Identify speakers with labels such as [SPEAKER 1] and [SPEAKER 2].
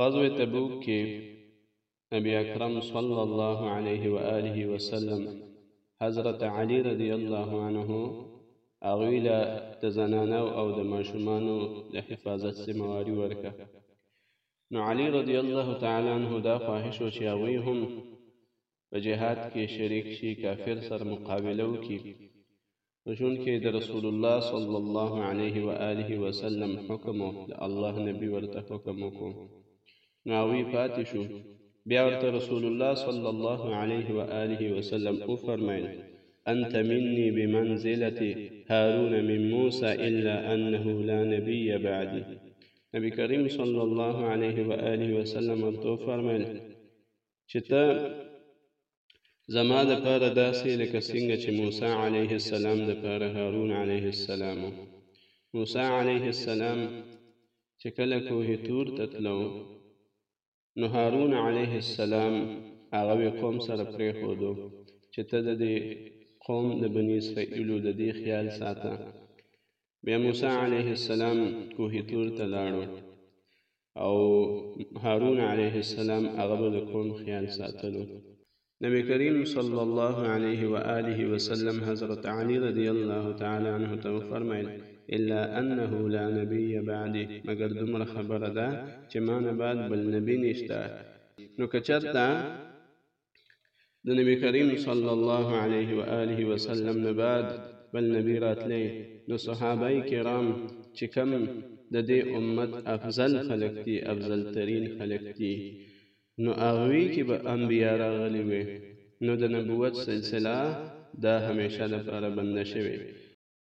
[SPEAKER 1] غزوه تبوک کې نبی اکرم صلی الله علیه و آله وسلم حضرت علی رضی الله عنه هغه له د زنانو او د ماشومانو د حفاظت ذمہواری ورکړه نو علی رضی الله تعالی عنہ دا خواهش و چې هغه هم په جهاد کې شریک شي کافر سره مقابله وکړي په ژوند کې د رسول الله صلی الله علیه و آله وسلم حکم د الله نبی ورته حکم وکړو نو هغوی پاتې شو بیا ورته رسول الله صلی الله علیه و آله وسلم وفرمایل انت مني بمنزله هارون من موسى الا انه لا نبي بعدي نبی کریم صلی الله علیه و آله وسلم ورته وفرمایل چې ته زما د پاره داسې لکه څنګه چې موسی علیه السلام د پاره هارون علیه السلام موسی علیه السلام چې کله کوه تور ته تلو نو هارون علیه السلام هغه قوم سره پرې خودو چې ته د دې قوم د بنی اسرائیلو د دې خیال ساته بیا موسی علیه السلام کوه تور ته لاړو او هارون علیه السلام هغه به د قوم خیال ساتلو نبی کریم صلی الله علیه و آله وسلم حضرت علی رضی الله تعالی عنه ته فرمایل الا انه لا نبی بعده مگر دومره خبره ده چې ما نه بعد بل نبی نشته نو کچرته د نبی کریم صلی الله علیه و آله و سلم نه بعد بل نبی راتلی نو صحابه کرام چې کم د دې امت افضل خلق دي افضل ترین خلق دي نو اغوی کې به انبیا راغلي وي نو د نبوت سلسله دا همیشه لپاره بنده شوه